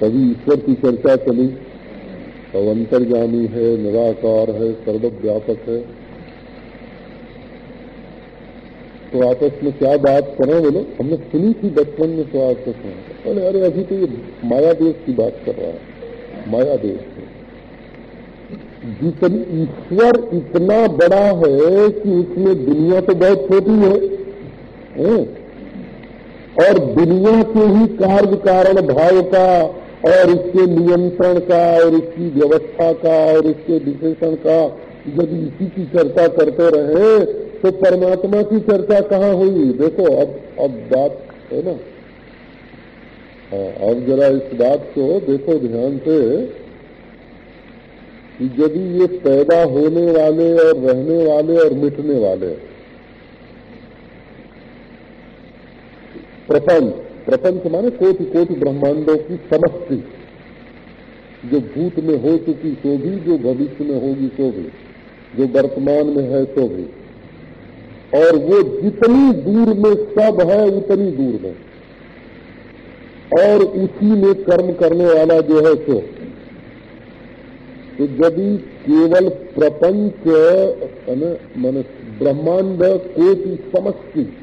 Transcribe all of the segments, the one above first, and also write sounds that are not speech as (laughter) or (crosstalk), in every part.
कभी ईश्वर की चर्चा चली। तो अंतर्जामी है निराकार है सर्वव्यापक है। तो आपस में क्या बात करें बोले? हमने सुनी थी बचपन में तो आपस में अरे अरे अभी तो ये माया देश की बात कर रहा है। माया देश जितनी ईश्वर इतना बड़ा है कि उसमें दुनिया तो बहुत छोटी है, है? और दुनिया के ही कार्य कारण भाव का, और इसके नियंत्रण का, और इसकी व्यवस्था का, और इसके विशेषण का जब इसी की चर्चा करते रहे तो परमात्मा की चर्चा कहाँ हुई? देखो, अब अब बात है ना? हाँ अब जरा इस बात को देखो ध्यान से, कि यदि ये पैदा होने वाले और रहने वाले और मिटने वाले प्रपंच। प्रपंच माने कोटि कोटि ब्रह्मांडों की समस्ती। जो भूत में हो चुकी सो भी, जो भविष्य में होगी तो भी। जो वर्तमान में है तो भी। और वो जितनी दूर में सब है, उतनी दूर में। और उसी में कर्म करने वाला जो है सो। तो यदि केवल प्रपंच मान ब्रह्मांड कोटि समष्टि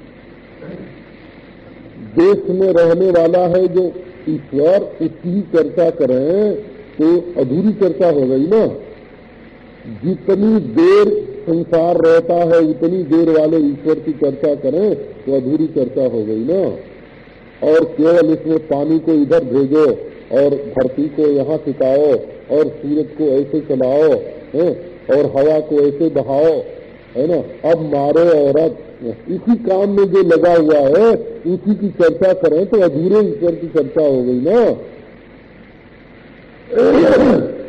देश में रहने वाला है जो ईश्वर, उसकी चर्चा करें तो अधूरी चर्चा हो गई ना। जितनी देर संसार रहता है, उतनी देर वाले ईश्वर की चर्चा करें तो अधूरी चर्चा हो गई ना। और केवल इसमें पानी को इधर भेजो और धरती को यहाँ टिकाओ और सूरज को ऐसे चलाओ, है, और हवा को ऐसे बहाओ। है ना? अब मारो औरत, इसी काम में जो लगा हुआ है, उसी की चर्चा करें तो अधूरे ईश्वर की चर्चा हो गई ना?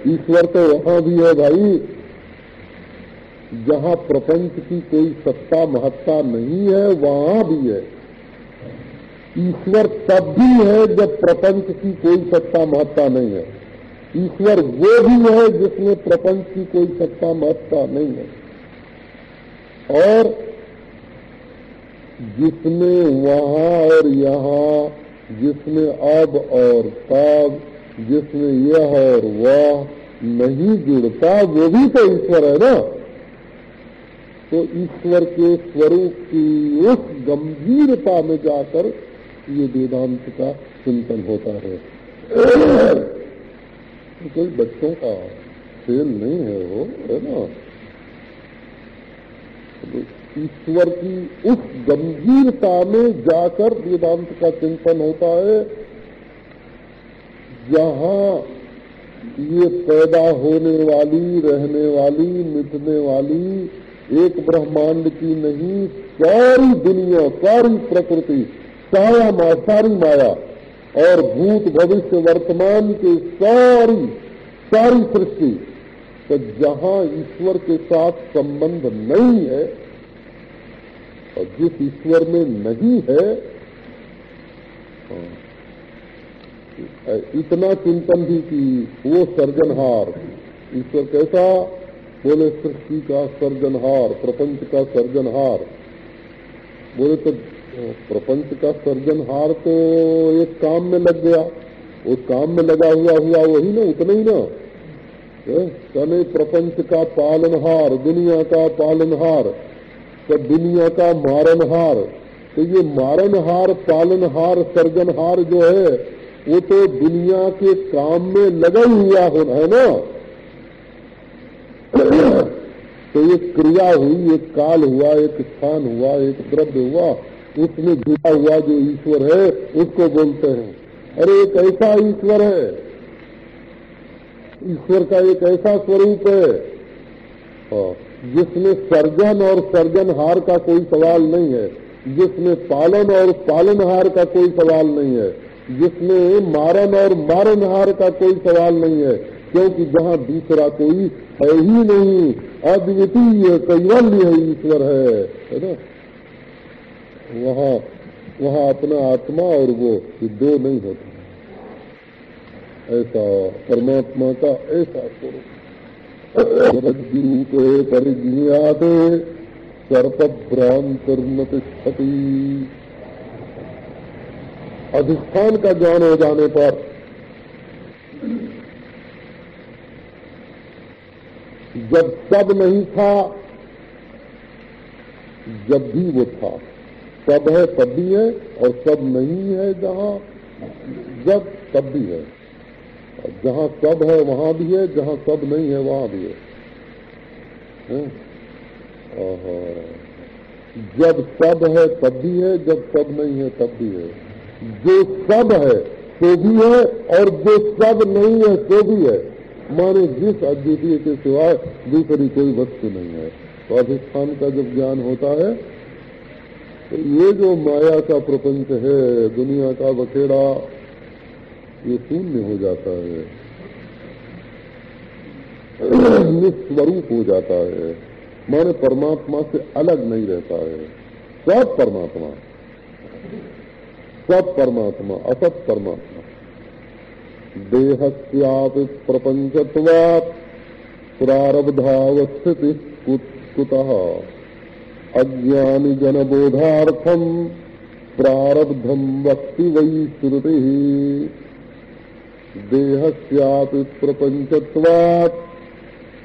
ईश्वर तो वहाँ भी है भाई, जहाँ प्रपंच की कोई सत्ता महत्ता नहीं है, वहाँ भी है। ईश्वर तब भी है जब प्रपंच की कोई सत्ता महत्ता नहीं है। ईश्वर वो भी है जिसमें प्रपंच की कोई सत्ता महत्ता नहीं है। और जिसमें वहाँ और यहाँ, जिसमें अब और तब, जिसमें यह और वह नहीं जुड़ता, वो भी तो ईश्वर है ना? तो ईश्वर के स्वरूप की उस गंभीरता में जाकर ये वेदांत का चिंतन होता है। कोई बच्चों का खेल नहीं है वो, है ना? ईश्वर की उस गंभीरता में जाकर वेदांत का चिंतन होता है। जहाँ ये पैदा होने वाली, रहने वाली, मिटने वाली एक ब्रह्मांड की नहीं, सारी दुनिया, सारी प्रकृति, साया मा, सारी माया और भूत भविष्य वर्तमान की सारी सारी सृष्टि तो जहाँ ईश्वर के साथ संबंध नहीं है और जिस ईश्वर में नहीं है इतना चिंतन भी की वो सर्जनहार, ईश्वर कैसा? बोले, सृष्टि का सर्जनहार, प्रपंच का सर्जनहार। बोले तो प्रपंच का सर्जनहार तो एक काम में लग गया। उस काम में लगा हुआ हुआ वही ना, उतना ही ना। तने प्रपंच का पालनहार, दुनिया का पालनहार तो दुनिया का मारनहार तो ये मारनहार पालनहार, सर्जनहार जो है, वो तो दुनिया के काम में लगा हुआ होना है ना? तो एक क्रिया हुई, एक काल हुआ, एक स्थान हुआ, एक द्रव्य हुआ, उसमें जुड़ा हुआ जो ईश्वर है, उसको बोलते हैं। अरे एक ऐसा ईश्वर है ईश्वर का एक ऐसा स्वरूप है। जिसमें सर्जन और सर्जनहार का कोई सवाल नहीं है। जिसमें पालन और पालनहार का कोई सवाल नहीं है। जिसमें मारन और मारनहार का कोई सवाल नहीं है। क्योंकि जहाँ दूसरा कोई है ही नहीं अद्वितीय कैवल्य ईश्वर है। है ना? वहाँ वहाँ अपना आत्मा और वो दो नहीं होता। ऐसा परमात्मा का ऐसा स्वरूप। रूप परिज्ञात भ्रांतिर्न तिष्ठति अधिष्ठान का ज्ञान हो जाने पर जब सब नहीं था, जब भी वो था, सब है तब भी है और सब नहीं है जहाँ, जब तब भी है। जहाँ सब है वहाँ भी है जहाँ सब नहीं है वहाँ भी है, है? जब सब है तब भी है जब सब नहीं है तब भी है। जो सब है तो भी है और जो सब नहीं है तो भी है। माने जिस अद्वितीय के सिवाय दूसरी कोई वस्तु नहीं है। तो अधिष्ठान का जब ज्ञान होता है तो ये जो माया का प्रपंच है दुनिया का बखेड़ा ये शून्य हो जाता है। (clears throat) निस्वरूप हो जाता है। माने परमात्मा से अलग नहीं रहता है। सब परमात्मा। सब परमात्मा, असत परमात्मा। देहस्यापि प्रपंचत्वात् प्रारब्धावस्थिति कुतः अज्ञानी जनबोधार्थम प्रारब्धम वक्ति वही श्रुति। देहस्यापि प्रपंचत्वात्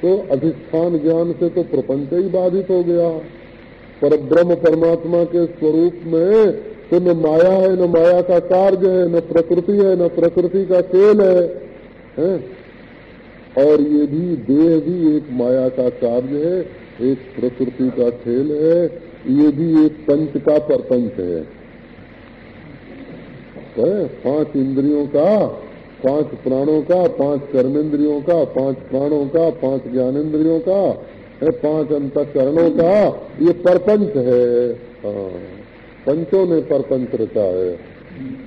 तो अधिष्ठान ज्ञान से तो प्रपंच ही बाधित हो गया पर ब्रह्म परमात्मा के स्वरूप में तो न माया है न माया का कार्य है न प्रकृति है न प्रकृति का खेल है, है? और ये भी देह भी एक माया का कार्य है एक प्रकृति का खेल है ये भी एक पंच का परपंच है, है? पाँच इंद्रियों का पाँच प्राणों का, पाँच कर्मेंद्रियों का, पाँच प्राणों का, पाँच ज्ञानेन्द्रियों का पाँच अंतकरणों का, ये परपंच है। हाँ। पंचों ने परपंच रचा है।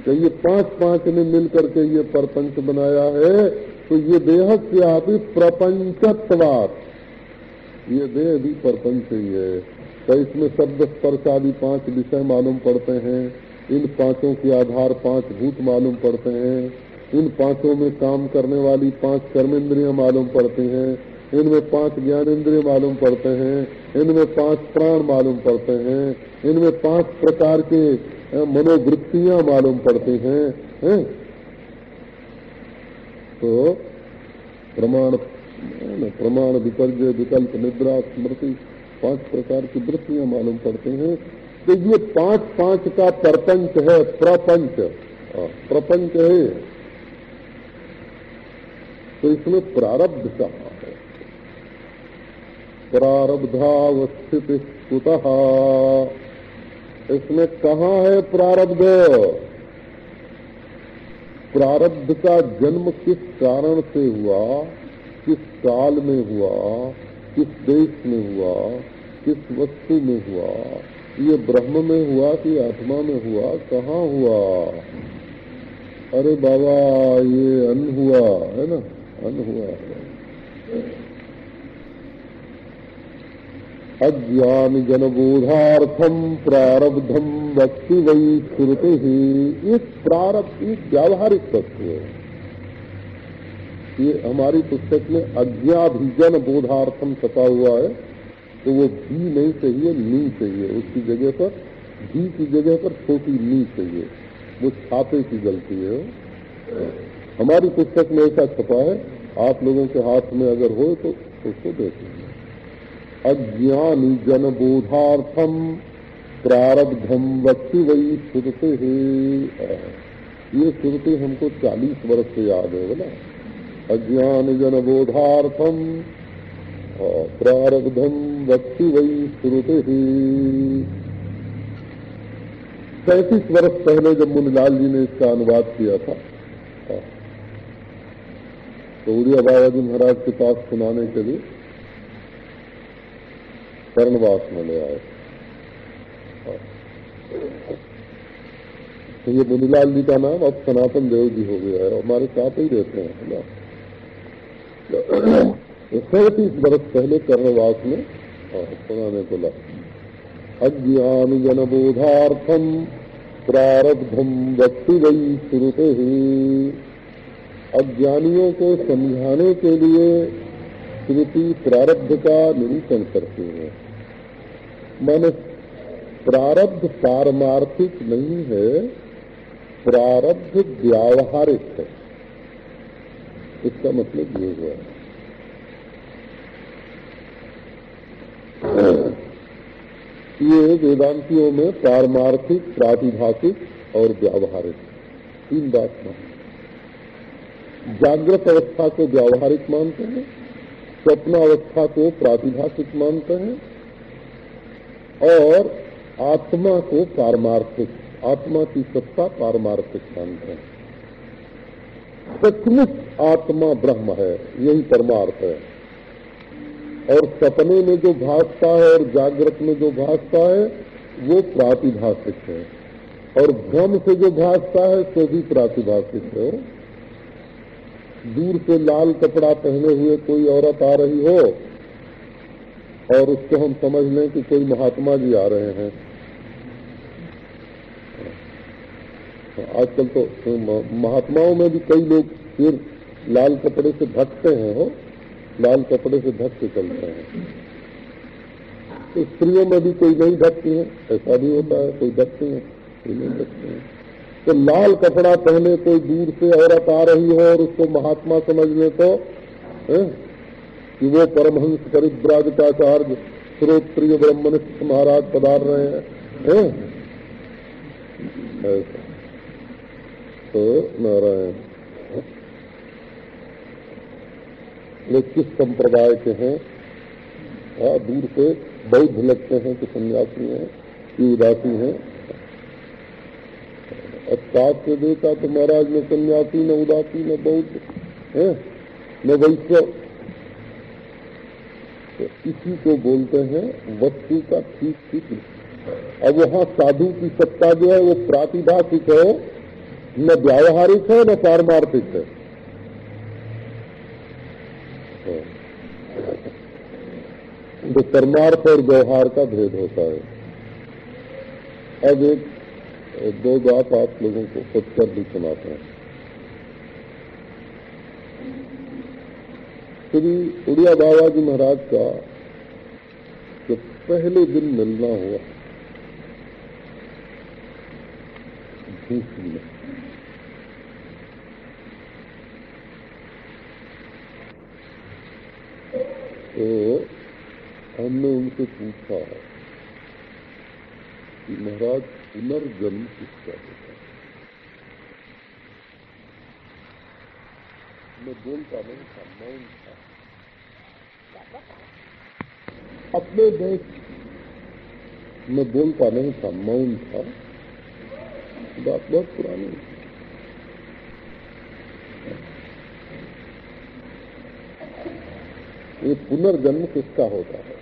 तो ये पाँच पाँच ने मिल करके ये परपंच बनाया है तो ये देह से आप प्रपंचत्वात। ये देह भी परपंच ही है। तो इसमें शब्द स्पर्श आदि पाँच विषय मालूम पड़ते हैं। इन पाँचों के आधार पाँच भूत मालूम पड़ते हैं। इन पाँचों में काम करने वाली पाँच कर्मेंद्रियाँ मालूम पड़ती हैं, इनमें पाँच ज्ञान इंद्रिय मालूम पड़ते हैं, इनमें पाँच प्राण मालूम पड़ते हैं, इनमें पाँच प्रकार के मनोवृत्तियाँ मालूम पड़ती हैं, है? तो प्रमाण प्रमाण विपर्य, विकल्प, निद्रा, स्मृति, पाँच प्रकार की वृत्तियाँ मालूम पड़ते हैं। तो ये पाँच पाँच का प्रपंच है, प्रपंच। प्रपंच है तो इसमें प्रारब्ध कहा प्रारब्धावस्थित कुतः? इसमें कहा है प्रारब्ध? प्रारब्ध का जन्म किस कारण से हुआ? किस काल में हुआ? किस देश में हुआ? किस वस्तु में हुआ? ये ब्रह्म में हुआ कि आत्मा में हुआ? कहाँ हुआ? अरे बाबा, ये अन्न हुआ, है ना? अन्न हुआ है। अज्ञान जनबोधार्थम प्रारब्धम वक्ति वही श्रुति ही एक प्रारब्ध एक व्यावहारिक तत्व है। ये हमारी पुस्तक में अज्ञाभिजन बोधार्थम छपा हुआ है तो वो भी नहीं चाहिए, नी चाहिए। उसकी जगह पर, भी की जगह पर छोटी नी चाहिए। वो छापे की गलती है। हमारी पुस्तक में ऐसा छपा है, आप लोगों के हाथ में अगर हो तो उसको देखेंगे अज्ञानी जन बोधार्थम प्रारब्धम वक्ति वही है ये श्रुति हमको चालीस वर्ष से याद है, बोला। अज्ञान जन बोधार्थम प्रारब्धम वक्ति वही श्रुते सैतीस वर्ष पहले जब मुनिलाल जी ने इसका अनुवाद किया था उड़िया बाबा जी महाराज के पास सुनाने के लिए कर्णवास में ले आए। तो ये मुनीलाल जी का नाम अब सनातन देव जी हो गया है हमारे साथ ही रहते हैं ना? तो सैतीस वर्ष पहले कर्णवास में हाँ, सुनाने को लगा अज्ञान जनबोधार्थम प्रारब्धम व्यक्ति गई श्रुते ही। अज्ञानियों को समझाने के लिए श्रुति प्रारब्ध का निरूपण करते हैं। मन प्रारब्ध पारमार्थिक नहीं है, प्रारब्ध व्यावहारिक है। इसका मतलब ये हुआ। ये वेदांतियों में पारमार्थिक, प्रातिभाषिक और व्यावहारिक, तीन बात मानते जागृत अवस्था को व्यावहारिक मानते हैं, स्वप्न अवस्था को प्रातिभाषिक मानते हैं, और आत्मा को पारमार्थिक, आत्मा की सत्ता पारमार्थिक मानते हैं। सचमुच आत्मा ब्रह्म है, यही परमार्थ है। और सपने में जो भासता है और जागृत में जो भासता है, वो प्रातिभाषिक है। और भ्रम से जो भासता है तो भी प्रातिभाषिक है। दूर से लाल कपड़ा पहने हुए कोई औरत आ रही हो, और उसको हम समझ लें कि कोई महात्मा जी आ रहे हैं। आजकल तो महात्माओं में भी कई लोग फिर लाल कपड़े से ढकते हैं, हो? लाल कपड़े से ढक के चलते हैं। तो स्त्रियों में भी कोई नहीं ढकती है, ऐसा भी होता है, कोई ढकती है, कोई नहीं ढकती है। तो लाल कपड़ा पहने कोई दूर से औरत आ रही हो और उसको महात्मा समझ ले तो? कि वो परमहंस परिव्राजकाचार्य श्रोत्रिय ब्रह्मनिष्ठ महाराज पधार रहे हैं तो नारायण, ये किस संप्रदाय के हैं? हाँ दूर से बौद्ध लगते हैं कि सन्यासी हैं, कि उदासी हैं। अर्थात से देखा तो महाराज न सन्यासी, न उदासी, न बौद्ध, है? न वैश्य। तो इसी को बोलते हैं वस्तु का ठीक ठीक अब वहाँ साधु की सत्ता जो है, वो प्रातिभाषिक है, न व्यावहारिक है, न पारमार्थिक है। तो परमार्थ और व्यवहार का भेद होता है। अब एक दो बात आप लोगों को सोचकर भी सुनाते हैं। श्री उड़िया बाबा जी महाराज का जो पहले दिन मिलना हुआ झूठी में। तो हमने उनसे पूछा कि महाराज पुनर्जन्म किसका होता है? मैं बोलता नहीं था मौन था। अपने देश, मैं बोलता नहीं था मौन था। बात बहुत पुरानी ये पुनर्जन्म किसका होता है?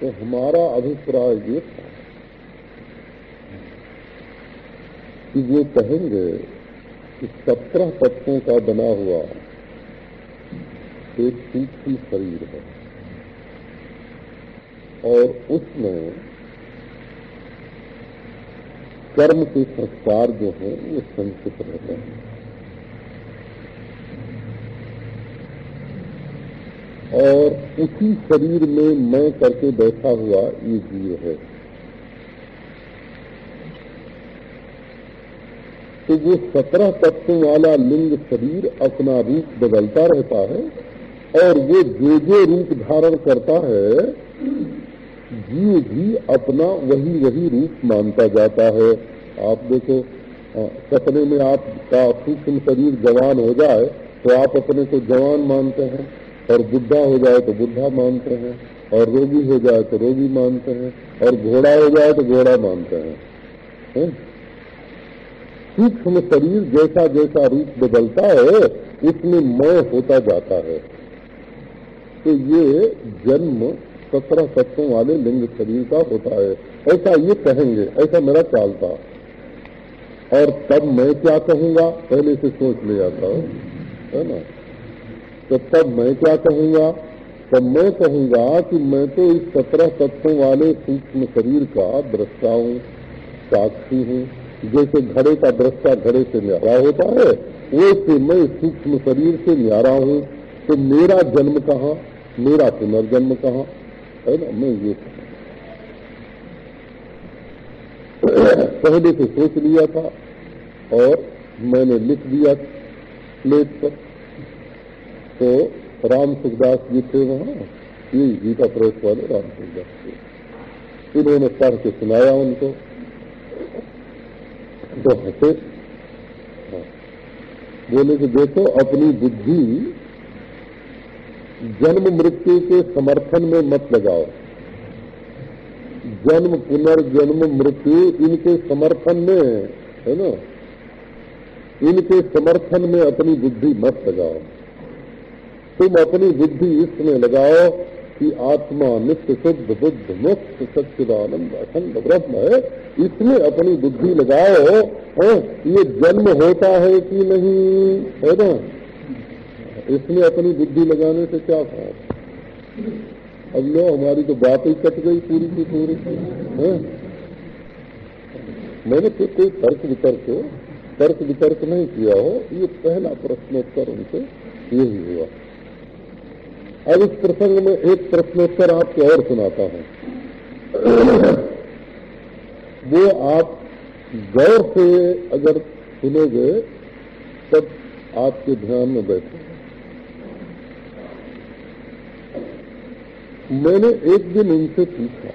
तो हमारा अभिप्राय ये था कि वो कहेंगे कि सत्रह तत्वों का बना हुआ एक सूक्ष्म शरीर है और उसमें कर्म के संस्कार जो हैं, वो संचित रहते हैं। और उसी शरीर में मैं करके बैठा हुआ ये जीव है। तो वो सत्रह तत्वों वाला लिंग शरीर अपना रूप बदलता रहता है और वो जो जो रूप धारण करता है, जीव भी अपना वही वही रूप मानता जाता है। आप देखो सपने में आपका सूक्ष्म शरीर जवान हो जाए तो आप अपने को जवान मानते हैं। और बुद्धा हो जाए तो बुद्धा मानते हैं, और रोगी हो जाए तो रोगी मानते हैं, और घोड़ा हो जाए तो घोड़ा मानते हैं। है? सूक्ष्म शरीर जैसा जैसा रूप बदलता है, उसमें मय होता जाता है। तो ये जन्म सत्रह तत्वों वाले लिंग शरीर का होता है। ऐसा ये कहेंगे, ऐसा मेरा ख्याल था। और तब मैं क्या कहूँगा? पहले से सोच ले जाता हूँ है ना? तो तब मैं क्या कहूँगा? तब मैं कहूँगा कि मैं तो इस सत्रह तत्वों वाले सूक्ष्म शरीर का दृष्टा हूँ, साक्षी हूँ। जैसे घड़े का दृष्टा घड़े से न्यारा होता है, वैसे मैं सूक्ष्म शरीर से न्यारा हूँ। तो मेरा जन्म कहाँ? मेरा पुनर्जन्म कहाँ? है ना? मैं ये पहले से सोच लिया था और मैंने लिख दिया प्लेट पर। तो राम सुखदास जी थे वहाँ ये गीता प्रेस वाले राम सुखदास थे। इन्होंने पढ़ के सुनाया उनको। तो हंसे। हाँ। बोले कि देखो, अपनी बुद्धि जन्म मृत्यु के समर्थन में मत लगाओ। जन्म पुनर्जन्म मृत्यु इनके समर्थन में, है ना? इनके समर्थन में अपनी बुद्धि मत लगाओ। तुम अपनी बुद्धि इसमें लगाओ कि आत्मा नित्य शुद्ध, बुद्ध मुक्त, सच्चिदानंद, अखंड ब्रह्म है। इसमें अपनी बुद्धि लगाओ, है, ये जन्म होता है कि नहीं? है ना? इसमें अपनी बुद्धि लगाने से क्या फ़ायदा? अब लो, हमारी तो बात ही कट गई पूरी की पूरी। है। मैंने फिर कोई तर्क वितर्क तर्क वितर्क नहीं किया हो। ये पहला प्रश्नोत्तर उनसे यही हुआ। अब इस प्रसंग में एक प्रश्नोत्तर आपको और सुनाता हूँ। (clears throat) वो आप गौर से अगर सुनोगे, तब आपके ध्यान में बैठे मैंने एक दिन उनसे पूछा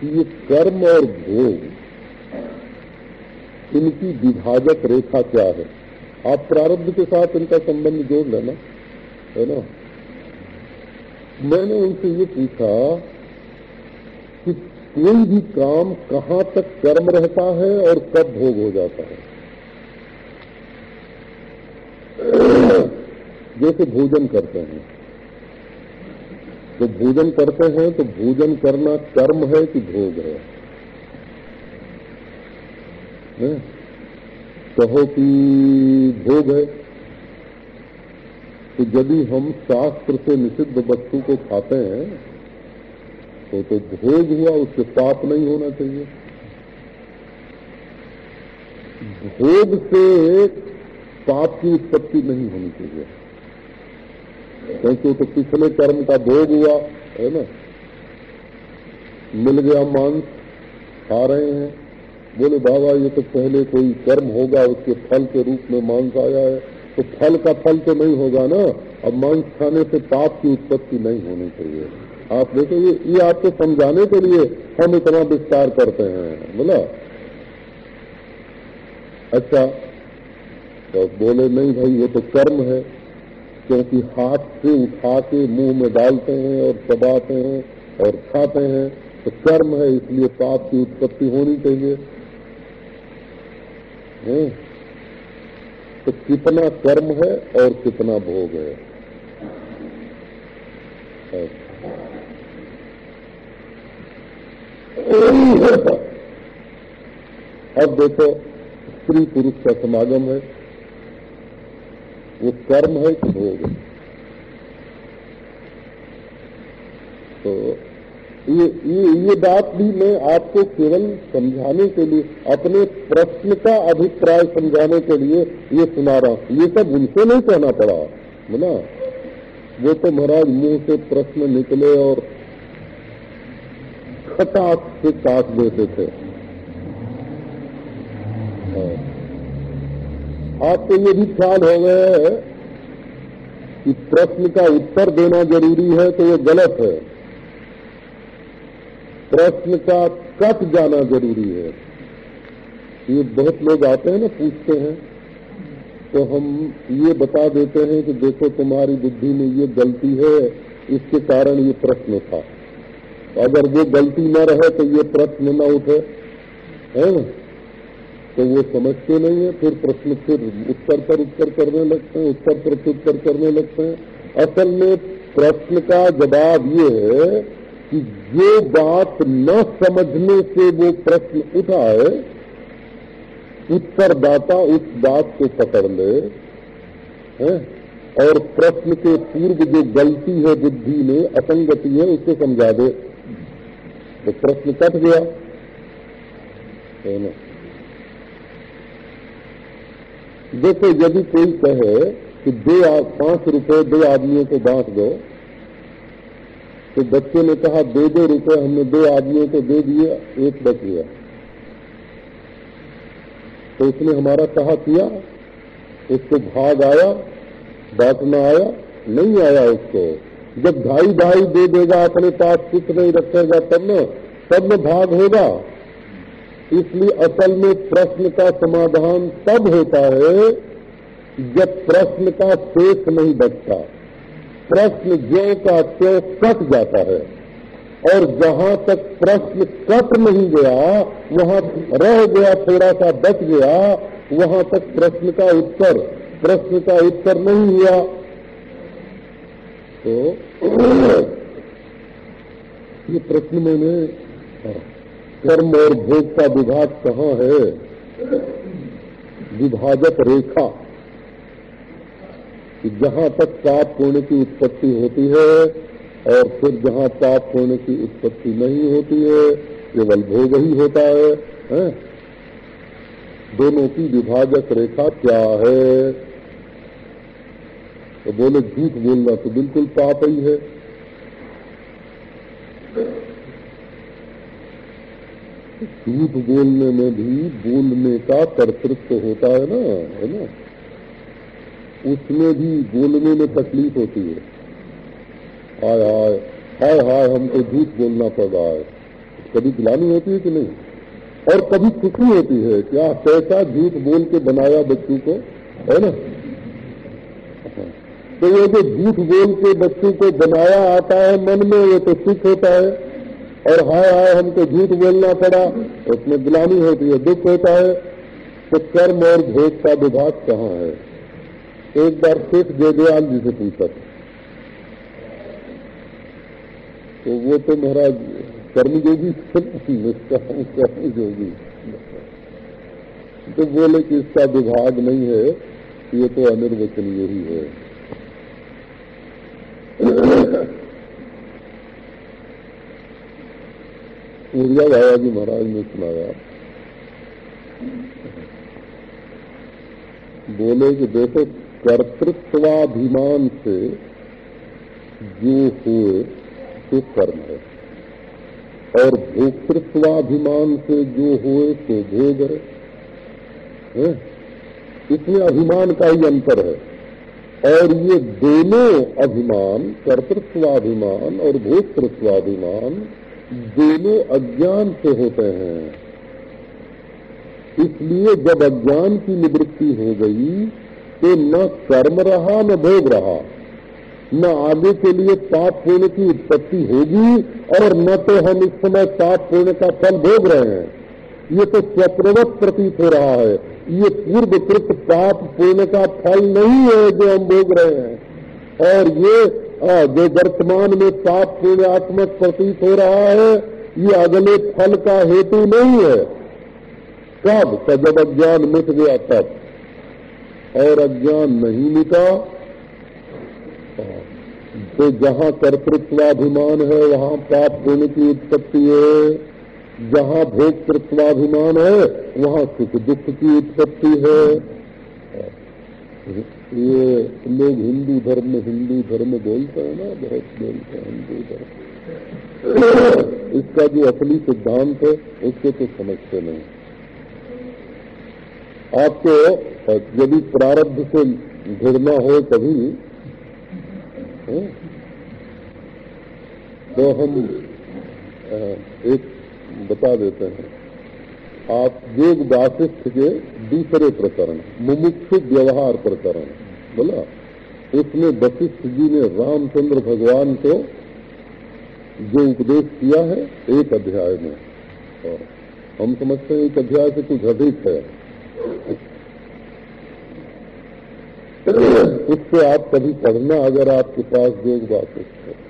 कि ये कर्म और भोग, इनकी विभाजक रेखा क्या है? आप प्रारब्ध के साथ इनका संबंध जोड़ लेना, है ना? मैंने उनसे ये पूछा कि कोई भी काम कहाँ तक कर्म रहता है और कब भोग हो जाता है? जैसे भोजन करते हैं। तो भोजन करते हैं तो भोजन करना कर्म है कि भोग है? कहो कि भोग है। तो यदि हम शास्त्र से निषिद्ध वस्तु को खाते हैं तो तो भोग हुआ, उससे पाप नहीं होना चाहिए। भोग से पाप की उत्पत्ति नहीं होनी चाहिए। क्योंकि तो पिछले कर्म का भोग हुआ, है ना? मिल गया मांस, खा रहे हैं। बोले, बाबा, ये तो पहले कोई कर्म होगा, उसके फल के रूप में मांस आया है। तो फल का फल तो नहीं होगा ना। अब मांस खाने से पाप की उत्पत्ति नहीं होनी चाहिए। आप देखो, ये ये आपको समझाने के लिए हम इतना विस्तार करते हैं। बोला? अच्छा तो बोले, नहीं भाई, ये तो कर्म है, क्योंकि हाथ से उठा के मुँह में डालते हैं और चबाते हैं और खाते हैं तो कर्म है, इसलिए पाप की उत्पत्ति होनी चाहिए? तो कितना कर्म है और कितना भोग है? अब देखो स्त्री पुरुष का समागम है। वो कर्म है कि भोग है तो ये ये ये बात भी मैं आपको केवल समझाने के लिए, अपने प्रश्न का अभिप्राय समझाने के लिए ये सुना रहा हूँ। ये सब उनसे नहीं कहना पड़ा बोला वो तो महाराज मुँह से प्रश्न निकले और खटाक से काट देते थे। हाँ। आपको ये भी ख्याल हो गए कि प्रश्न का उत्तर देना ज़रूरी है तो ये गलत है। प्रश्न का कट जाना ज़रूरी है। ये बहुत लोग आते हैं ना, पूछते हैं। तो हम ये बता देते हैं कि देखो तुम्हारी बुद्धि में ये गलती है, इसके कारण ये प्रश्न था। अगर वो गलती न रहे तो ये प्रश्न न उठे। है ना? तो वो समझते नहीं है, फिर प्रश्न फिर उत्तर पर उत्तर करने लगते हैं, उत्तर पर उत्तर करने लगते हैं। असल में प्रश्न का जवाब ये है कि जो बात न समझने से वो प्रश्न उठा है उत्तरदाता उस बात को पकड़ ले, है? और प्रश्न के पूर्व जो गलती है बुद्धि में, असंगति है उसको समझा दे। तो प्रश्न कट गया। है यदि कोई कहे कि दो पाँच रुपए दो आदमियों को बांट दो तो बच्चे ने कहा, दो दो रुपए, हमने दो आदमियों को दे दिए, एक बच गया तो उसने हमारा कहा, किया? उसको भाग आया बांटना आया, नहीं आया उसको। जब ढाई ढाई दे देगा, अपने पास कुछ नहीं रखेगा, तब न तब न भाग होगा। इसलिए असल में प्रश्न का समाधान तब होता है, जब प्रश्न का शेष नहीं बचता। प्रश्न जो का त्यो कट जाता है। और जहाँ तक प्रश्न कट नहीं गया, वहाँ रह गया थोड़ा सा बच गया, वहाँ तक प्रश्न का उत्तर, प्रश्न का उत्तर नहीं हुआ। तो ये प्रश्न मैंने कर्म और भोग का विभाग कहाँ है? विभाजक रेखा। जहाँ तक पाप पुण्य की उत्पत्ति होती है और फिर जहाँ पाप पुण्य की उत्पत्ति नहीं होती है केवल भोग ही होता है, है? दोनों की विभाजक रेखा क्या है? तो बोले झूठ बोलना तो बिल्कुल पाप ही है। झूठ बोलने में भी बोलने का कर्तृत्व होता है ना है ना? उसमें भी बोलने में तकलीफ़ होती है। हाय हाय हाय हाय हमको झूठ बोलना पड़ रहा है। कभी गिलानी होती है कि नहीं? और कभी खुशी होती है। क्या कैसा झूठ बोल के बनाया बच्चों को? है ना? तो ये जो झूठ बोल के बच्चों को बनाया आता है मन में, ये तो सुख होता है। और हाय हाय हमको झूठ बोलना पड़ा उसमें गिलानी होती है, दुख होता है। तो कर्म और भोग का विभाग कहाँ है? एक बार शेख जयदयाल जी से पूछा तो वो तो महाराज, कर्म जोगी निष्काम कर्म जोगी। तो बोले कि इसका विभाग नहीं है, ये तो अनिर्वचनीय ही है। ऊर्जा बाबा जी महाराज ने सुनाया। बोले कि देखो कर्तृत्वाभिमान से जो हुए तो कर्म है। और भोक्तृत्वाभिमान से जो हुए तो भोग है, है? इसमें अभिमान का ही अंतर है। और ये दोनों अभिमान कर्तृत्वाभिमान और भोक्तृत्वाभिमान दोनों अज्ञान से होते हैं। इसलिए जब अज्ञान की निवृत्ति हो गई तो न कर्म रहा, न भोग रहा। न आगे के लिए पाप पुण्य की उत्पत्ति होगी, और न तो हम इस समय पाप पुण्य का फल भोग रहे हैं। ये तो स्वप्रवत प्रतीत हो रहा है। ये पूर्वकृत पाप पुण्य का फल नहीं है जो हम भोग रहे हैं। और ये जो वर्तमान में पाप पुण्यात्मक प्रतीत हो रहा है, ये अगले फल का हेतु नहीं है। कब? जब अज्ञान मिट गया, तब। और अज्ञान नहीं मिटा। तो जहाँ कर्तृत्वाभिमान है, वहाँ पाप पुण्य की उत्पत्ति है। जहाँ भोक्तृत्वाभिमान है, वहाँ सुख दुख की उत्पत्ति है। ये लोग हिंदू धर्म हिंदू धर्म बोलते हैं ना बहुत बोलते हैं हिंदू धर्म। इसका जो असली सिद्धांत है, उसको तो समझते नहीं। आपको यदि प्रारब्ध से भिड़ना हो कभी तो हम एक बता देते हैं। आप योग वासिष्ठ के दूसरे प्रकरण, मुमुक्षु व्यवहार प्रकरण, बोला? उसमें वशिष्ठ जी ने रामचंद्र भगवान को जो उपदेश किया है, एक अध्याय में। और हम समझते हैं एक अध्याय से कुछ अधिक है। उससे आप कभी पढ़ना अगर आपके पास वासिष्ठ है।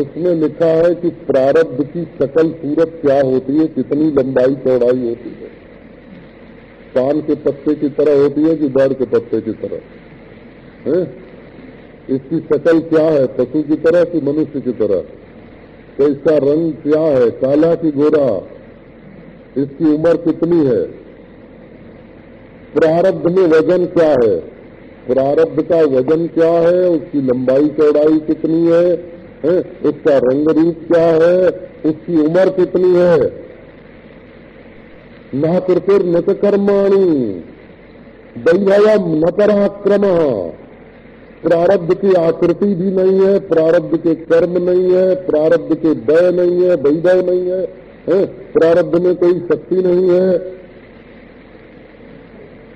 उसमें लिखा है कि प्रारब्ध की सकल सूरत क्या होती है, कितनी लंबाई चौड़ाई होती है। पान के पत्ते की तरह होती है कि बाढ़ के पत्ते की तरह? है? इसकी शकल क्या है? पशु की तरह कि मनुष्य की तरह? तो इसका रंग क्या है? काला की गोरा? इसकी उम्र कितनी है? प्रारब्ध में वज़न क्या है? प्रारब्ध का वज़न क्या है? उसकी लंबाई चौड़ाई कितनी है? है? उसका रंग रूप क्या है? उसकी उम्र कितनी है? न कृतिर न कर्माणी दैवयम न पराक्रम प्रारब्ध की आकृति भी नहीं है प्रारब्ध के कर्म नहीं है प्रारब्ध के दय नहीं है वैदय नहीं है, है? प्रारब्ध में कोई शक्ति नहीं है।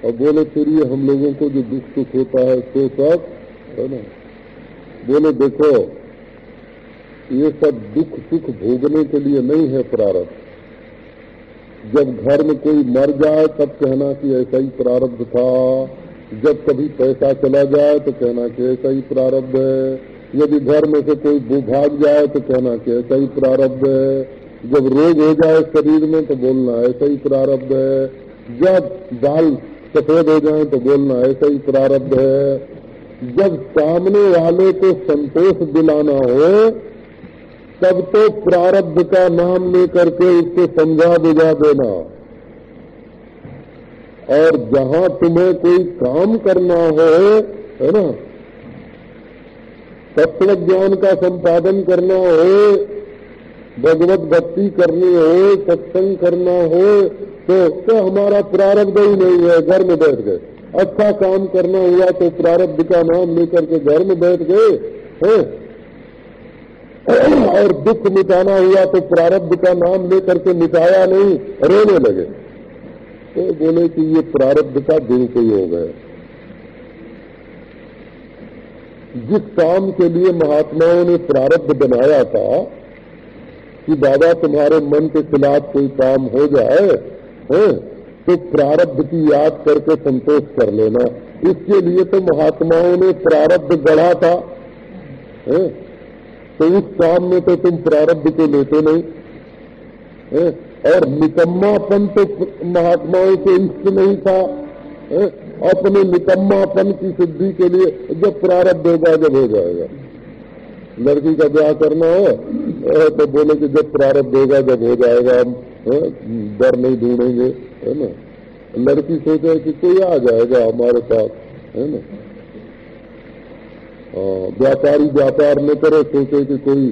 और बोले, फिर ये हम लोगों को जो दुख सुख होता है तो सब है ना? बोले, देखो, ये सब दुख सुख भोगने के लिए नहीं है प्रारब्ध। जब घर में कोई मर जाए, तब कहना कि ऐसा ही प्रारब्ध था। जब कभी पैसा चला जाए तो कहना कि ऐसा ही प्रारब्ध है। यदि घर में से कोई भाग जाए तो कहना कि ऐसा ही प्रारब्ध है। जब रोग हो जाए शरीर में तो बोलना ऐसा ही प्रारब्ध है। जब बाल सफ़ेद हो जाए तो बोलना ऐसा ही प्रारब्ध है। जब सामने वाले को संतोष दिलाना हो, तब तो प्रारब्ध का नाम लेकर के उसको समझा बुझा देना। और जहाँ तुम्हें कोई काम करना हो, है ना तत्व ज्ञान का संपादन करना हो, भगवत भक्ति करनी हो, सत्संग करना हो तो, तो हमारा प्रारब्ध ही नहीं है घर में बैठ गए। अच्छा काम करना हुआ तो प्रारब्ध का नाम लेकर के घर में बैठ गए और दुख मिटाना हुआ तो प्रारब्ध का नाम लेकर के मिटाया नहीं रोने लगे। तो बोले कि ये प्रारब्ध का दुरुपयोग है जिस काम के लिए महात्माओं ने प्रारब्ध बनाया था कि बाबा तुम्हारे मन के खिलाफ कोई काम हो जाए है तो प्रारब्ध की याद करके संतोष कर लेना इसके लिए तो महात्माओं ने प्रारब्ध गढ़ा था है? तो उस काम में तो तुम प्रारब्ध को लेते नहीं है? और निकम्मापन तो महात्माओं के इष्ट नहीं था है? अपने निकम्मापन की सिद्धि के लिए जब प्रारब्ध होगा, जब हो जाएगा लड़की का ब्याह करना हो तो बोले कि जब प्रारब्ध होगा, जब हो जाएगा, हम डर नहीं ढूंढेंगे, है ना लड़की सोचे कि कोई आ जाएगा हमारे पास, है ना व्यापारी व्यापार न करे सोचे कि कोई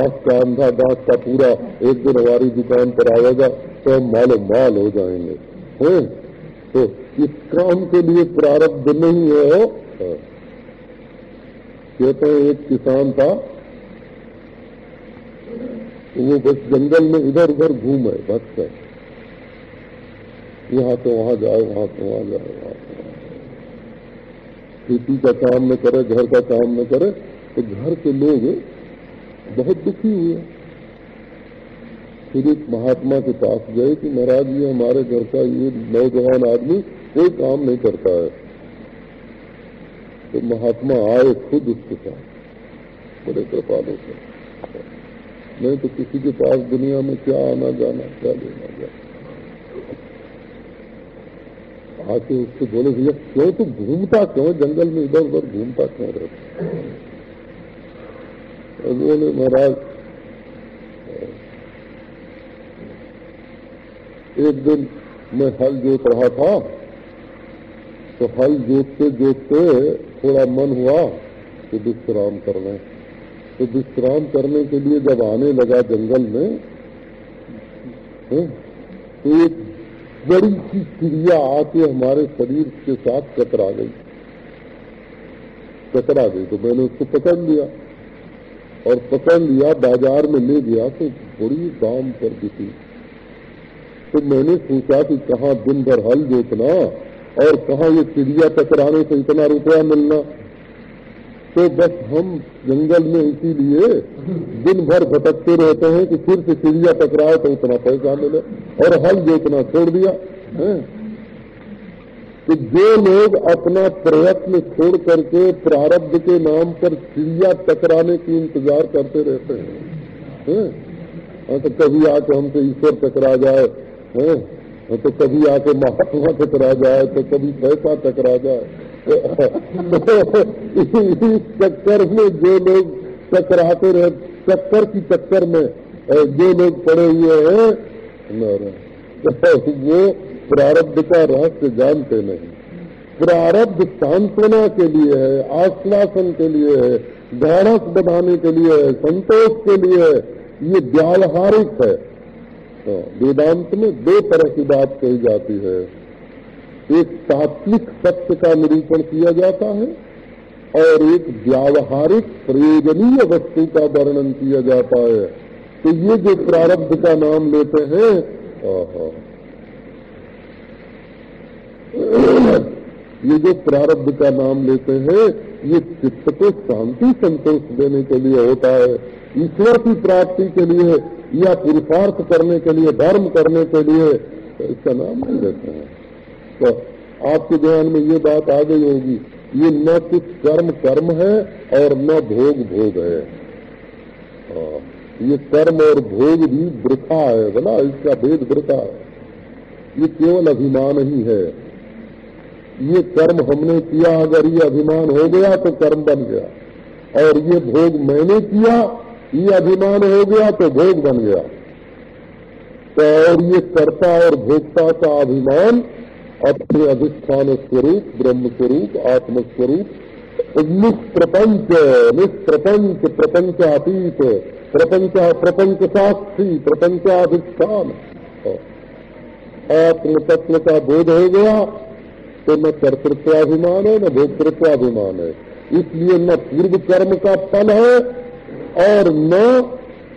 आँख का अंधा, दांत का पूरा एक दिन हमारी दुकान पर आएगा तो हम मालो माल हो जाएँगे, है तो इस काम के लिए प्रारब्ध नहीं हाँ। कहते हैं एक किसान था। तो वो बस जंगल में इधर उधर घूमे बस कर यहाँ तो वहाँ जाए, वहाँ तो वहाँ जाए, वहाँ तो खेती का काम न करे, घर का काम न करे तो घर के लोग बहुत दुखी हुए। फिर एक महात्मा के पास गए कि, महाराज, ये हमारे घर का ये नौजवान आदमी कोई काम नहीं करता है। तो महात्मा आए खुद उसके साथ। बड़े कृपालु से नहीं तो किसी के पास दुनिया में क्या आना जाना, क्या लेना जाना। आके उससे बोले भैया क्यों तो घूमता क्यों? जंगल में इधर उधर घूमता क्यों रहता बोले, महाराज, एक दिन मैं हल जोत रहा था तो हल जोतते जोतते थोड़ा मन हुआ कि विश्राम कर लें। तो विश्राम करने के लिए जब आने लगा जंगल में तो एक बड़ी सी चिड़िया आके हमारे शरीर के साथ कतरा गई। कतरा गई तो मैंने उसको पकड़ लिया। और पकड़ लिया, बाज़ार में ले गया तो बड़ी दाम पर बिकी तो मैंने सोचा कि कहा दिन भर हल जोतना और कहा ये चिड़िया टकराने से इतना रुपया मिलना तो बस हम जंगल में इसीलिए दिन भर भटकते रहते हैं कि फिर से चिड़िया टकराए तो उतना पैसा मिले और हल जोतना छोड़ दिया है कि जो लोग अपना प्रयत्न छोड़ करके प्रारब्ध के नाम पर चिड़िया टकराने की इंतज़ार करते रहते हैं है? हाँ, तो कभी आके हमसे ईश्वर टकरा जाए है? तो कभी आके महात्मा टकरा जाए तो कभी पैसा टकरा जाए। (laughs) चक्कर में जो लोग टकराते रहे चक्कर की चक्कर में जो लोग पड़े हुए हैं वो प्रारब्ध का रहस्य जानते नहीं। प्रारब्ध सांत्वना के लिए है आश्वासन के लिए है ढाढ़स बनाने के लिए है संतोष के लिए है ये व्यावहारिक हाँ, वेदांत में दो तरह की बात कही जाती है। एक तात्विक सत्य का निरूपण किया जाता है और एक व्यावहारिक प्रयोजनीय वस्तु का वर्णन किया जाता है। तो ये जो प्रारब्ध का नाम लेते हैं ये जो प्रारब्ध का नाम लेते हैं, ये चित्त को शांति संतोष देने के लिए होता है। ईश्वर की प्राप्ति के लिए या पुरुषार्थ करने के लिए, धर्म करने के लिए, इसका नाम नहीं देते हैं। तो आपके ध्यान में ये बात आ गई होगी, ये न कुछ कर्म कर्म है और न भोग भोग है। ये कर्म और भोग भी वृथा है बोला इसका भेद वृथा है। ये केवल अभिमान ही है। ये कर्म हमने किया, अगर ये अभिमान हो गया तो कर्म बन गया। और ये भोग मैंने किया ये अभिमान हो गया तो भोग बन गया। तो और ये कर्ता और भोक्ता का अभिमान अपने अधिष्ठान स्वरूप, ब्रह्म स्वरूप आत्म स्वरूप निष्प्रपंच निष्प्रपंच, प्रपंचातीत प्रपंच प्रपंच साक्षी प्रपंचाधिष्ठान। आत्म तत्व का बोध हो गया तो न कर्तृत्वाभिमान है, न भोक्तृत्वाभिमान है। इसलिए न पूर्व कर्म का फल है और न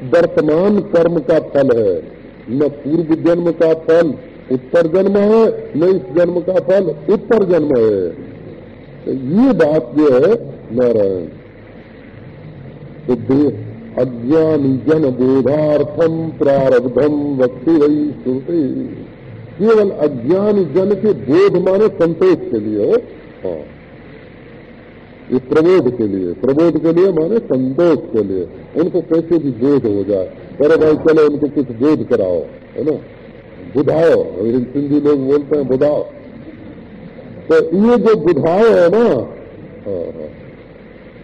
वर्तमान कर्म का फल है। न पूर्व जन्म का फल उत्तर जन्म है, न इस जन्म का फल उत्तर जन्म है। तो ये बात जो है, नारायण तो अज्ञानी जन बोधार्थम प्रारब्धम वक्ति रही श्रुति। केवल अज्ञान जन के बोध माने संतोष के लिए। हाँ। ये प्रबोध के लिए। प्रबोध के लिए माने संतोष के लिए। उनको कैसे भी बोध हो जाए। अरे भाई चलो उनको कुछ बोध कराओ है ना? बुधाओ। सिंधी लोग बोलते हैं बुधाओ। तो ये जो बुधाओ है ना हाँ, हाँ,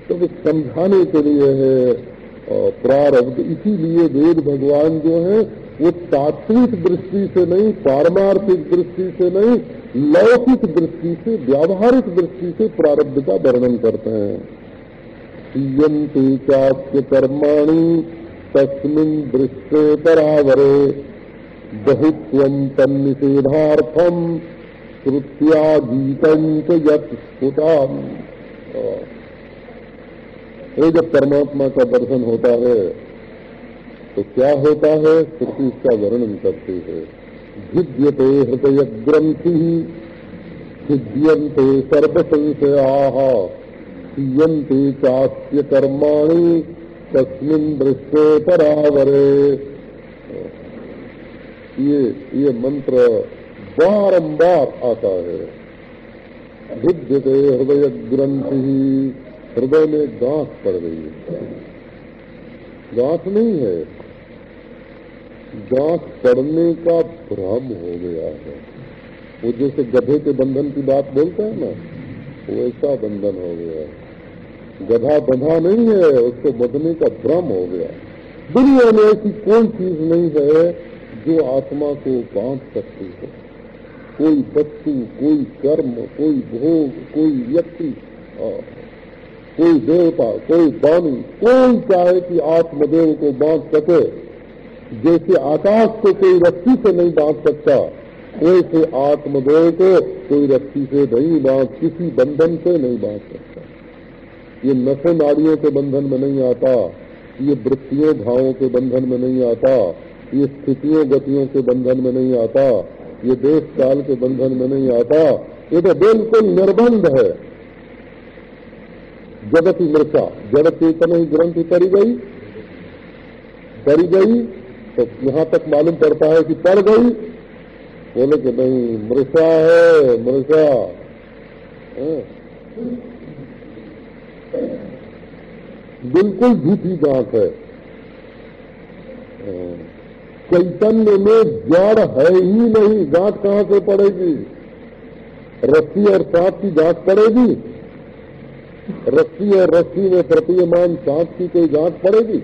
तो वो समझाने के लिए है प्रारब्ध। इसीलिए वेद भगवान जो है वो तात्विक दृष्टि से नहीं पारमार्थिक दृष्टि से नहीं लौकिक दृष्टि से, व्यावहारिक दृष्टि से प्रारब्ध का वर्णन करते हैं। सीयंते चाप्य कर्माणी, तस्मिन दृष्टे परावरे, बहुत्व तन्निषेधार्थम श्रुत्या गीतंत यत ये जब परमात्मा का दर्शन होता है तो क्या होता है? श्रुति इसका वर्णन करती है। भिद्यते हृदय ग्रंथि सिद्ध्यंते सर्वसंशया सीयते चास्य कर्माणि दृश्य परावरे ये ये मंत्र बारंबार आता है। भिद्यते हृदय ग्रंथि हृदय में गांठ पड़ गई गांठ नहीं है। गांठ पड़ने का भ्रम हो गया है। वो जैसे गधे के बंधन की बात बोलते हैं ना, वो ऐसा बंधन हो गया है। गधा बंधा नहीं है, उसको बंधने का भ्रम हो गया दुनिया में ऐसी कोई चीज़ नहीं है जो आत्मा को बाँध सकती है। कोई वस्तु, कोई कर्म, कोई भोग, कोई व्यक्ति कोई देवता, कोई वाणी, कोई चाहे कि आत्मदेव को बाँध सके। जैसे आकाश को कोई रस्सी से नहीं बाँध सकता वैसे आत्मदेव को कोई रस्सी से नहीं बाँध, किसी बंधन से नहीं बाँध सकता। ये नशे नाड़ियों के बंधन में नहीं आता, ये वृत्तियों भावों के बंधन में नहीं आता, ये स्थितियों गतियों के बंधन में नहीं आता, ये देश काल के बंधन में नहीं आता, ये तो बिल्कुल निर्बंध है। जगत मृषा जड़ चेतन ही ग्रंथ करी गई करी गई तो यहाँ तक मालूम पड़ता है कि पड़ गई। बोले कि नहीं, मृषा है, मृषा। बिल्कुल झूठी गांठ है। चैतन्य में जड़ है ही नहीं गांठ कहाँ से पड़ेगी? रस्सी और सांप की गांठ पड़ेगी? रस्सी और रस्सी में प्रतीयमान सांप की कोई गांठ पड़ेगी?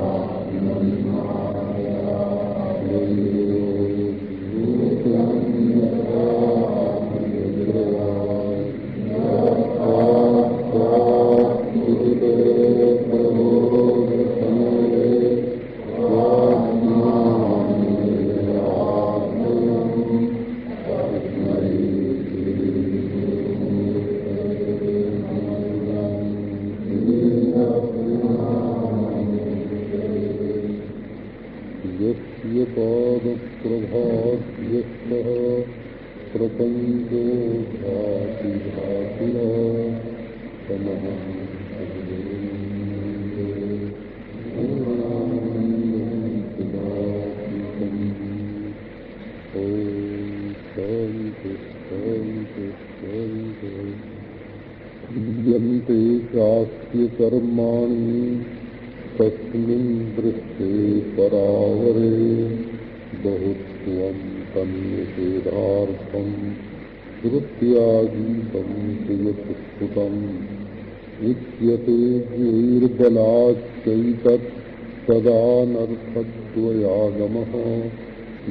तदानर्थद्वयागमः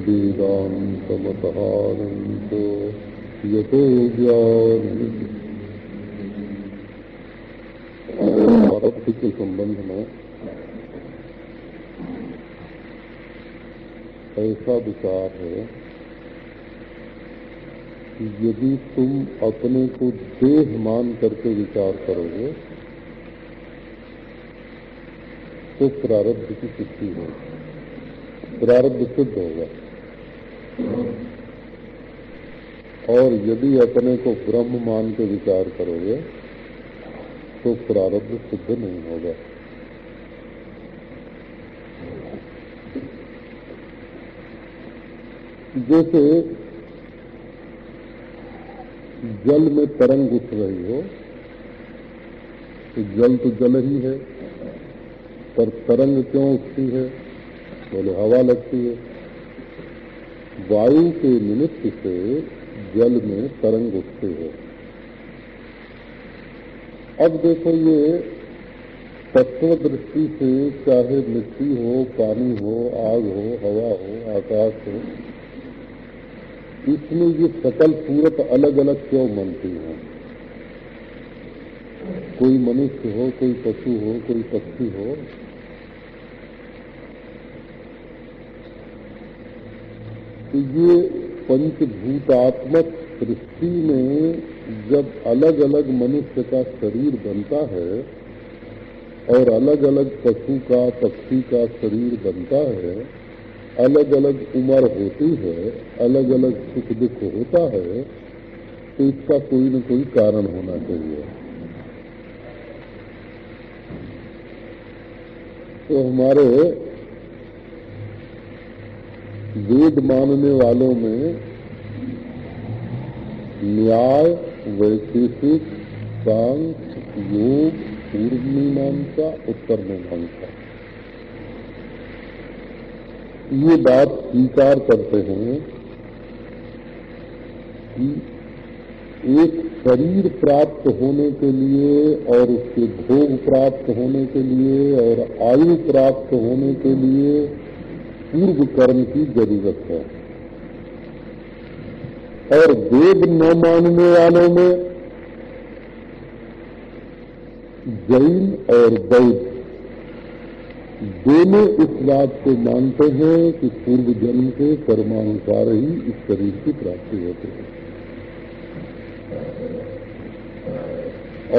वेदान्तमतहारन्तो यतो भारत के संबंध में ऐसा विचार है, यदि तुम अपने को देह मान करके विचार करोगे तो प्रारब्ध की सिद्धि होगी प्रारब्ध सिद्ध होगा। और यदि अपने को ब्रह्म मान के विचार करोगे तो प्रारब्ध सिद्ध नहीं होगा। जैसे जल में तरंग उठ रही हो तो जल तो जल ही है। पर तरंग क्यों उठती है? बोले, हवा लगती है। वायु के निमित्त से जल में तरंग उठते हैं। अब देखो ये तत्व दृष्टि से चाहे मिट्टी हो, पानी हो, आग हो, हवा हो, आकाश हो, इसमें ये सकल सूरत अलग अलग क्यों बनती है? कोई मनुष्य हो, कोई पशु हो, कोई पक्षी हो तो ये पंचभूतात्मक सृष्टि में जब अलग अलग मनुष्य का शरीर बनता है और अलग अलग पशु का, पक्षी का शरीर बनता है अलग अलग उम्र होती है अलग अलग सुख दुख होता है तो इसका कोई न कोई कारण होना चाहिए। तो हमारे वेद मानने वालों में न्याय वैशेषिक सांख योग पूर्व मीमांसा उत्तर मीमांसा ये बात स्वीकार करते हैं कि एक शरीर प्राप्त होने के लिए और उसके भोग प्राप्त होने के लिए और आयु प्राप्त होने के लिए पूर्व कर्म की ज़रूरत है। और वेद न मानने वालों में जैन और बौद्ध दोनों इस बात को मानते हैं कि पूर्व जन्म के कर्मानुसार ही इस शरीर की प्राप्ति होती है।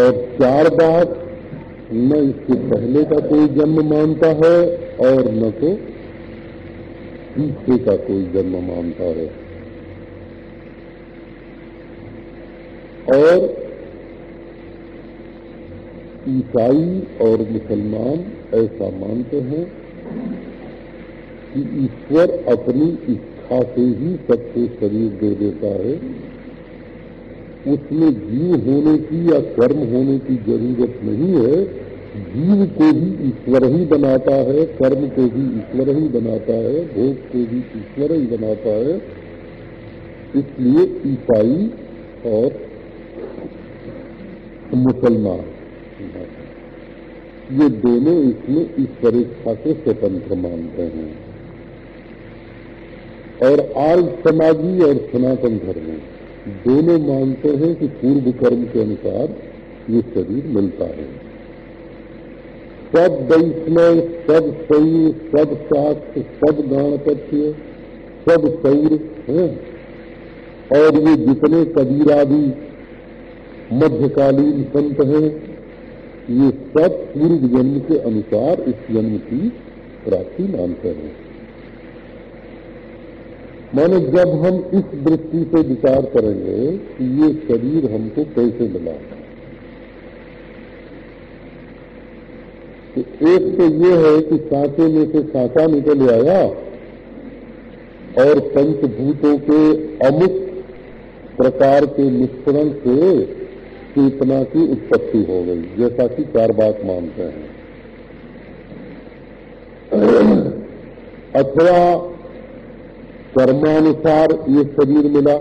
और चार बात, न इसके पहले का कोई जन्म मानता है और न तो पीछे का कोई जन्म मानता है। और ईसाई और मुसलमान ऐसा मानते हैं कि ईश्वर अपनी इच्छा से ही सबको शरीर दे देता है। उसमें जीव होने की या कर्म होने की ज़रूरत नहीं है। जीव को भी ईश्वर ही बनाता है, कर्म को भी ईश्वर ही बनाता है, भोग को भी ईश्वर ही बनाता है। इसलिए ईसाई और मुसलमान, ये दोनों इसमें ईश्वर इच्छा स्वतंत्र मानते हैं। और आज समाजी और सनातन धर्म दोनों मानते हैं कि पूर्व कर्म के अनुसार ये शरीर मिलता है। सब वैष्णव, सब सही सब शास्त्र सब गाणपत्य, सब सौर है। और ये जितने कबीरादि मध्यकालीन संत हैं, ये सब पूर्व जन्म के अनुसार इस जन्म की प्राप्ति मानते हैं। माने जब हम इस दृष्टि से विचार करेंगे कि ये शरीर हमको कैसे मिला? तो एक तो ये है कि सांचे में से सांचा निकल आया और पंचभूतों के अमुक प्रकार के मिश्रण से चेतना की उत्पत्ति हो गई, जैसा कि चार बात मानते हैं। अथवा कर्मानुसार ये शरीर मिला,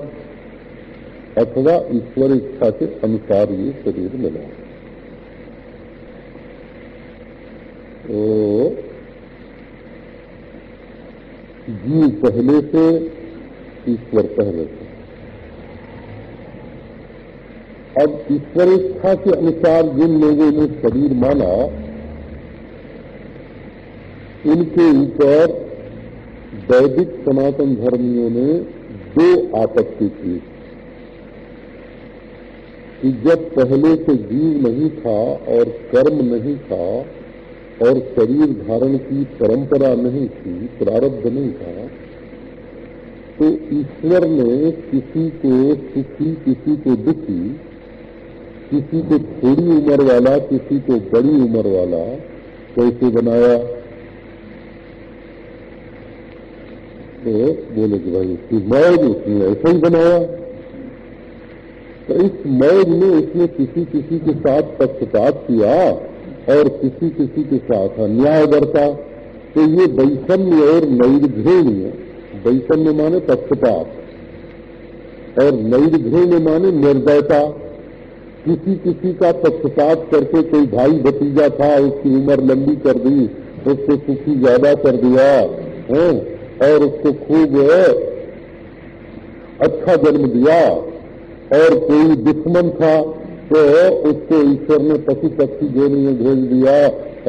अथवा ईश्वर इच्छा के अनुसार ये शरीर मिला तो जीव पहले से, ईश्वर पहले से। अब ईश्वर इच्छा के अनुसार जिन लोगों ने शरीर माना, उनके ऊपर वैदिक सनातन धर्मियों ने दो आपत्ति की। कि जब पहले से जीव नहीं था और कर्म नहीं था और शरीर धारण की परंपरा नहीं थी, प्रारब्ध नहीं था तो ईश्वर ने किसी को सुखी, किसी को दुखी, किसी को थोड़ी उम्र वाला, किसी को बड़ी उम्र वाला, कैसे बनाया? तो बोले कि भाई इसकी मौज उसने ऐसे ही बनाया। तो इस मौज में उसने किसी किसी के साथ पक्षपात किया। और किसी किसी के साथ अन्याय बरता तो ये वैषम्य और नैर्घृण्य वैषम्य माने पक्षपात और नैर्घृण्य माने निर्दयता। किसी किसी का पक्षपात करके कोई भाई भतीजा था, उसकी उम्र लंबी कर दी, उसको सुखी ज़्यादा कर दिया, है, और उसको खूब अच्छा जन्म दिया, और कोई दुश्मन था तो उसको ईश्वर ने पशु पक्षी देने में भेज दिया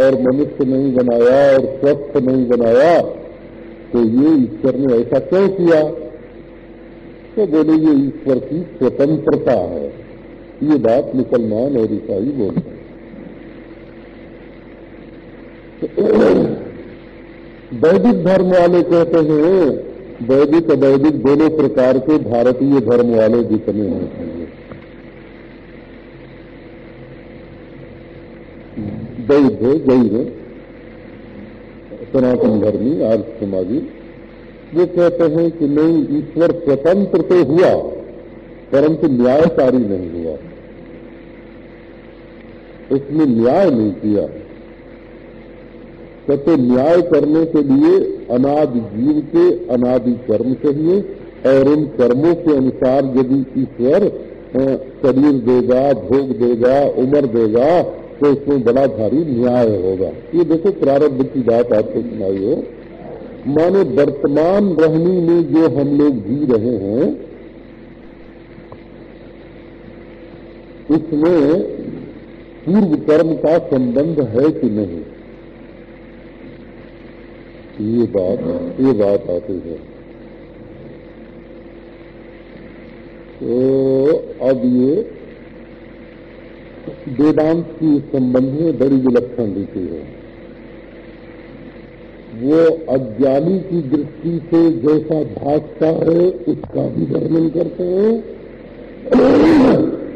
और मनुष्य नहीं बनाया और स्वस्थ नहीं बनाया तो ये ईश्वर ने ऐसा क्यों किया? तो बोले, ये ईश्वर की स्वतंत्रता है। ये बात मुसलमान और ईसाई बोलते हैं। वैदिक धर्म वाले कहते हैं, वैदिक अवैदिक दोनों प्रकार के भारतीय धर्म वाले जितने हैं। वैद्य जैन सनातन धर्मी, आर्य समाजी। वो कहते हैं कि नहीं, ईश्वर स्वतंत्र तो हुआ, परंतु न्यायकारी नहीं हुआ। उसने न्याय नहीं किया। कहते न्याय करने के लिए अनादि जीव के, अनादि कर्म चाहिए और उन कर्मों के अनुसार यदि ईश्वर शरीर देगा, भोग देगा, उम्र देगा तो बड़ा भारी न्याय होगा। ये देखो प्रारब्ध की बात आपको सुनाई हो। माने वर्तमान रहनी में जो हम लोग जी रहे हैं, उसमें पूर्व कर्म का संबंध है कि नहीं? ये बात ये बात आती है। तो अब ये वेदांत की इस संबंध में बड़ी विलक्षण रीति है। वो अज्ञानी की दृष्टि से जैसा भागता है, उसका भी वर्णन करते हैं।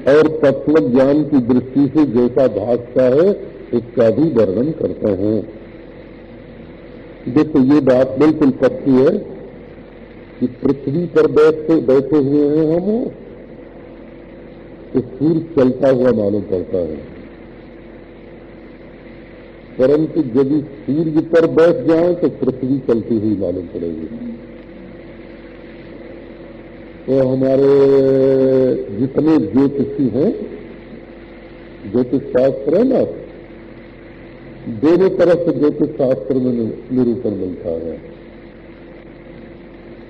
और तत्व ज्ञान की दृष्टि से जैसा भागता है, उसका भी वर्णन करते हैं। देखो, ये बात बिल्कुल पक्की है कि पृथ्वी पर बैठते, बैठे हुए हैं हम। तो सूर्य चलता हुआ मालूम पड़ता है। परंतु यदि सूर्य पर बैठ जाए तो पृथ्वी चलती हुई मालूम पड़ेगी। तो हमारे जितने ज्योतिषी हैं ज्योतिष शास्त्र है ना, दोनों तरफ़ से ज्योतिष शास्त्र में निरूपण मिलता है।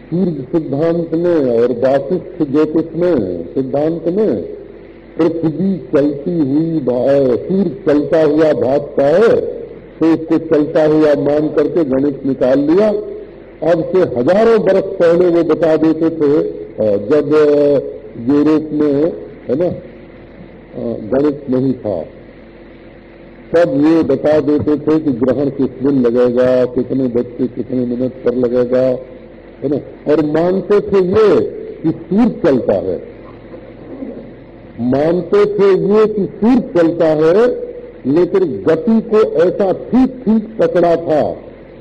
सूर्य सिद्धांत में और वाशिष्ठ ज्योतिष में, सिद्धांत में पृथ्वी चलती हुई सूर्य चलता हुआ भागता है तो उसको चलता हुआ मान करके गणित निकाल लिया। अब से हज़ारों बरस पहले वो बता देते थे जब यूरोप में, है ना गणित नहीं था, तब ये बता देते थे कि ग्रहण किस दिन लगेगा, कितने बच्चे कितने मिनट पर लगेगा, है ना। और मानते थे ये कि सूर्य चलता है। मानते थे ये कि सूर्य चलता है, लेकिन गति को ऐसा ठीक ठीक पकड़ा था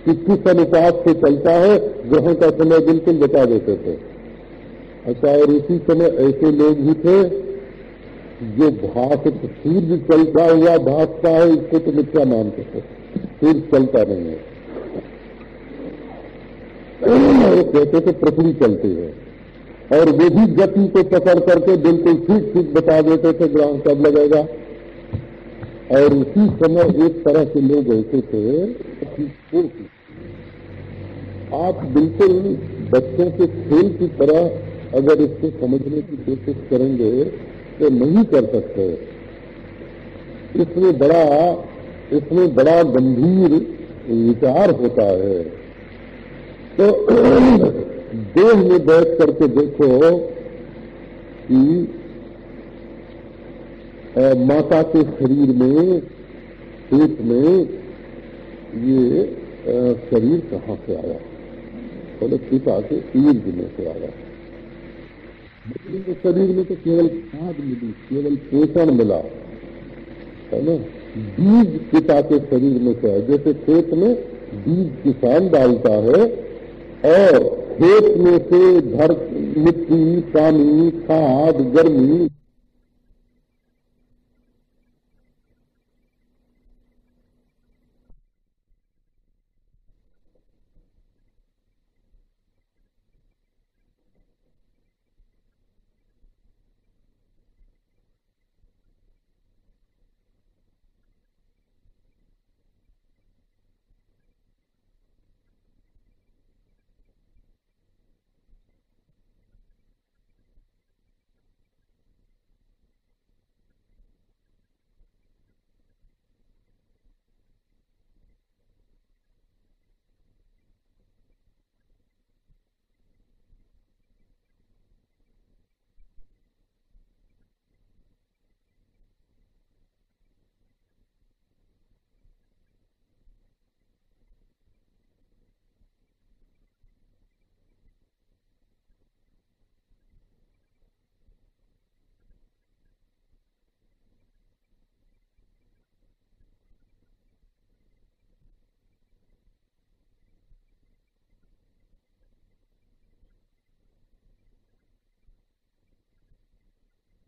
कि किस अनुपात से चलता है ग्रहण का समय बिल्कुल बता देते थे। अच्छा और इसी समय ऐसे लोग भी थे जो भाष सूर्य चलता हुआ भाषता है, इसको तो मिथ्या मानते थे। सूर्य चलता नहीं है। कहते थे पृथ्वी चलती है। और वो भी गति को पकड़ करके बिल्कुल ठीक ठीक बता देते थे ग्राम कब लगेगा और उसी समय एक तरह के लोग ऐसे थे आप बिल्कुल बच्चों के खेल की तरह अगर इसको समझने की कोशिश करेंगे तो नहीं कर सकते। इसमें बड़ा इसमें बड़ा गंभीर विचार होता है। तो देह में बैठ करके देखो कि माता के शरीर में, पेट में ये शरीर कहाँ से आया? बोले पिता के ईर्द में से आया। तो शरीर में तो केवल खाद मिली, केवल पोषण मिला। है ना? बीज पिता के शरीर में से है जैसे खेत में बीज किसान डालता है और खेत में से धरती मिट्टी पानी खाद गर्मी